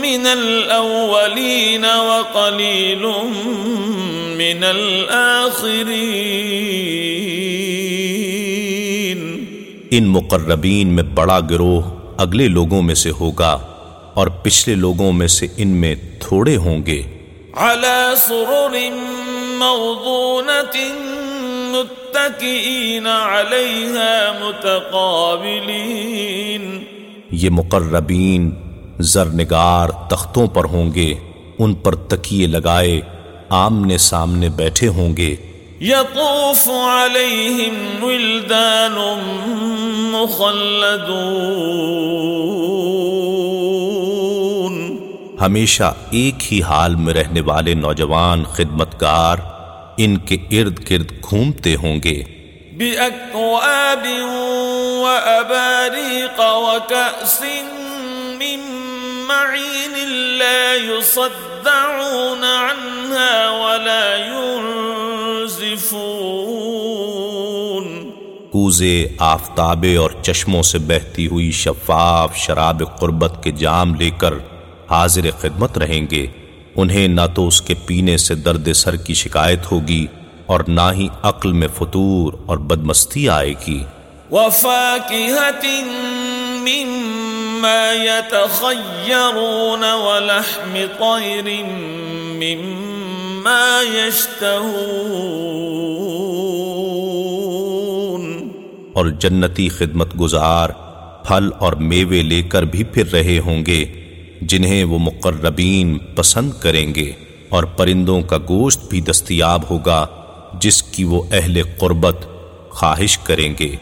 من الأولين وقليل من الآخرين. ان مقربین میں بڑا گروہ اگلے لوگوں میں سے ہوگا اور پچھلے لوگوں میں سے ان میں تھوڑے ہوں گے۔ على سرر موضونة متكئين عليها متقابلين۔ یہ مقربین زرنگار تختوں پر ہوں گے ان پر تکیے لگائے آمنے سامنے بیٹھے ہوں گے۔ يطوف عليهم ولدان مخلدون۔ ہمیشہ ایک ہی حال میں رہنے والے نوجوان خدمتگار ان کے ارد گرد گھومتے ہوں گے۔ بأكواب وأباريق وكأس من معين لا يصدعون عنها ولا ينزفون. کوزے آفتابے اور چشموں سے بہتی ہوئی شفاف شراب قربت کے جام لے کر حاضر خدمت رہیں گے، انہیں نہ تو اس کے پینے سے درد سر کی شکایت ہوگی اور نہ ہی عقل میں فطور اور بدمستی آئے گی۔ مما يتخيرون ولحم طير مما يشتهون اور جنتی خدمت گزار پھل اور میوے لے کر بھی پھر رہے ہوں گے جنہیں وہ مقربین پسند کریں گے اور پرندوں کا گوشت بھی دستیاب ہوگا۔ جس کی وہ اہل قربت خواہش کریں گے۔